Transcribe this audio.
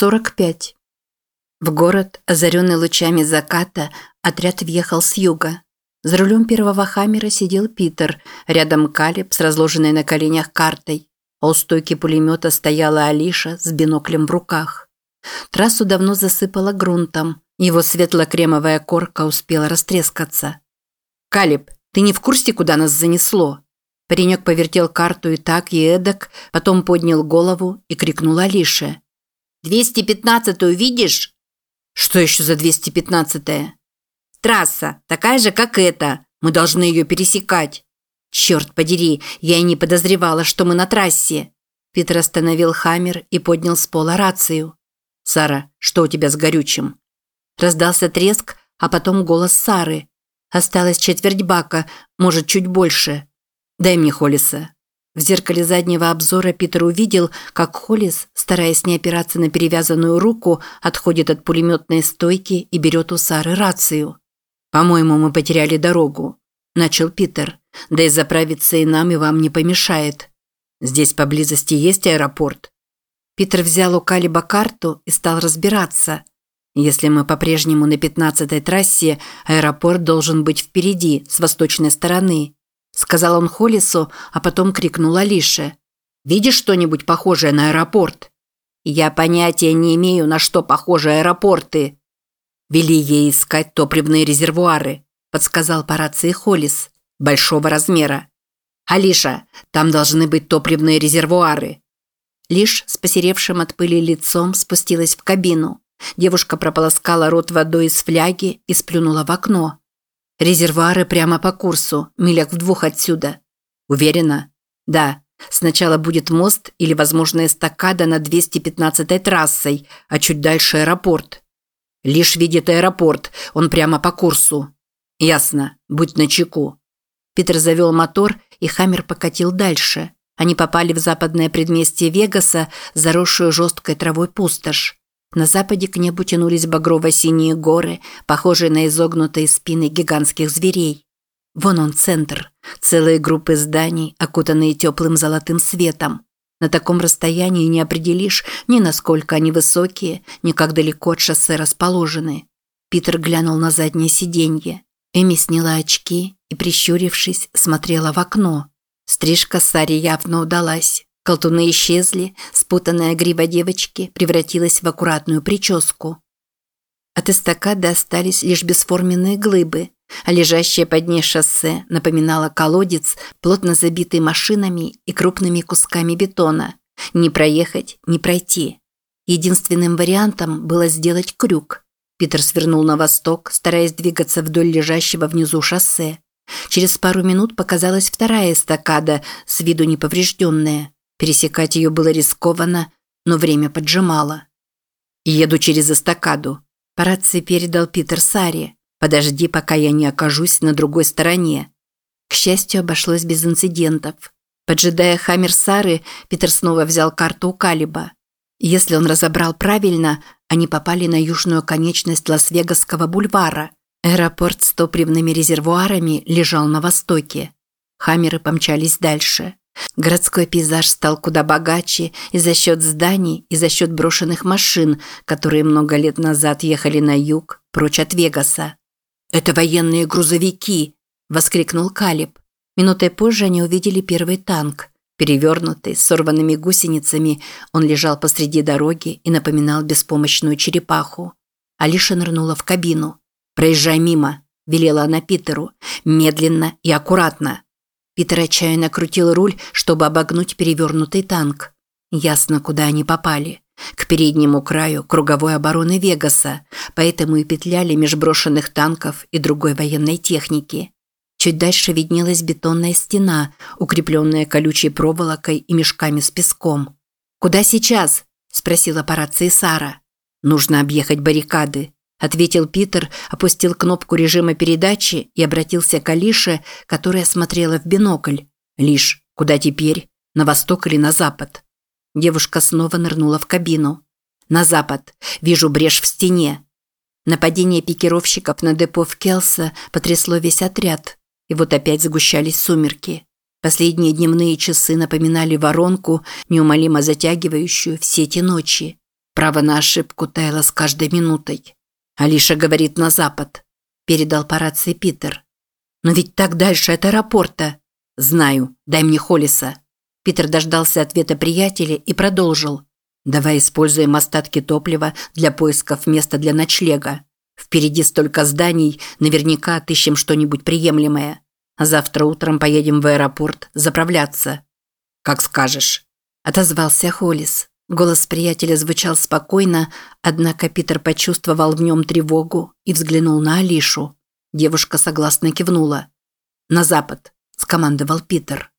45. В город, озаренный лучами заката, отряд въехал с юга. За рулем первого хаммера сидел Питер, рядом Калиб с разложенной на коленях картой, а у стойки пулемета стояла Алиша с биноклем в руках. Трассу давно засыпала грунтом, его светло-кремовая корка успела растрескаться. «Калиб, ты не в курсе, куда нас занесло?» Паренек повертел карту и так, и эдак, потом поднял голову и крикнул Алише. Двести пятнадцатую видишь?» «Что еще за двести пятнадцатая?» «Трасса, такая же, как эта. Мы должны ее пересекать». «Черт подери, я и не подозревала, что мы на трассе». Питер остановил Хаммер и поднял с пола рацию. «Сара, что у тебя с горючим?» Раздался треск, а потом голос Сары. «Осталось четверть бака, может, чуть больше. Дай мне Холлиса». В зеркале заднего обзора Питер увидел, как Холлис, стараясь не опираться на перевязанную руку, отходит от пулеметной стойки и берет у Сары рацию. «По-моему, мы потеряли дорогу», – начал Питер. «Да и заправиться и нам, и вам не помешает. Здесь поблизости есть аэропорт?» Питер взял у Калиба карту и стал разбираться. Если мы по-прежнему на пятнадцатой трассе, аэропорт должен быть впереди, с восточной стороны сказал он Холлису, а потом крикнул Алише. «Видишь что-нибудь похожее на аэропорт?» «Я понятия не имею, на что похожи аэропорты». «Вели ей искать топливные резервуары», – подсказал по рации Холлис. «Большого размера». «Алиша, там должны быть топливные резервуары». Лишь с посеревшим от пыли лицом спустилась в кабину. Девушка прополоскала рот водой из фляги и сплюнула в окно. Резервуары прямо по курсу, милях в двух отсюда. Уверена? Да. Сначала будет мост или, возможно, эстакада над 215-й трассой, а чуть дальше аэропорт. Лишь видит аэропорт, он прямо по курсу. Ясно. Будь начеку. Питер завел мотор, и Хаммер покатил дальше. Они попали в западное предместье Вегаса, заросшую жесткой травой пустошь. На западе к небу тянулись багрово-синие горы, похожие на изогнутые спины гигантских зверей. Вон он, центр. Целые группы зданий, окутанные теплым золотым светом. На таком расстоянии не определишь ни насколько они высокие, ни как далеко от шоссе расположены. Питер глянул на заднее сиденье. Эми сняла очки и, прищурившись, смотрела в окно. Стрижка Саре явно удалась. Колтуны исчезли, спутанная грива девочки превратилась в аккуратную прическу. От эстакады остались лишь бесформенные глыбы, а лежащее под ней шоссе напоминало колодец, плотно забитый машинами и крупными кусками бетона. Не проехать, не пройти. Единственным вариантом было сделать крюк. Питер свернул на восток, стараясь двигаться вдоль лежащего внизу шоссе. Через пару минут показалась вторая эстакада, с виду неповрежденная. Пересекать ее было рискованно, но время поджимало. «Еду через эстакаду», – по рации передал Питер Саре. «Подожди, пока я не окажусь на другой стороне». К счастью, обошлось без инцидентов. Поджидая Хаммер Сары, Питер снова взял карту у Калиба. Если он разобрал правильно, они попали на южную конечность Лас-Вегасского бульвара. Аэропорт с топливными резервуарами лежал на востоке. Хаммеры помчались дальше. Городской пейзаж стал куда богаче и за счет зданий, и за счет брошенных машин, которые много лет назад ехали на юг, прочь от Вегаса. «Это военные грузовики!» – воскликнул Калиб. Минутой позже они увидели первый танк. Перевернутый, с сорванными гусеницами, он лежал посреди дороги и напоминал беспомощную черепаху. Алиша нырнула в кабину. «Проезжай мимо», – велела она Питеру, – «медленно и аккуратно». Питер отчаянно крутил руль, чтобы обогнуть перевернутый танк. Ясно, куда они попали. К переднему краю круговой обороны Вегаса, поэтому и петляли меж брошенных танков и другой военной техники. Чуть дальше виднелась бетонная стена, укрепленная колючей проволокой и мешками с песком. «Куда сейчас?» – спросила по рации Сара. «Нужно объехать баррикады», ответил Питер, опустил кнопку режима передачи и обратился к Алише, которая смотрела в бинокль. «Лиш, куда теперь? На восток или на запад?» Девушка снова нырнула в кабину. «На запад. Вижу брешь в стене». Нападение пикировщиков на депо в Келса потрясло весь отряд. И вот опять сгущались сумерки. Последние дневные часы напоминали воронку, неумолимо затягивающую все эти ночи. Право на ошибку таяло с каждой минутой. Алиша говорит на запад. Передал по рации Питер. Но ведь так дальше от аэропорта. Знаю, дай мне Холлиса. Питер дождался ответа приятеля и продолжил. Давай используем остатки топлива для поисков места для ночлега. Впереди столько зданий, наверняка отыщем что-нибудь приемлемое. А завтра утром поедем в аэропорт заправляться. Как скажешь, отозвался Холлис. Голос приятеля звучал спокойно, однако Питер почувствовал в нем тревогу и взглянул на Алишу. Девушка согласно кивнула. «На запад», – скомандовал Питер.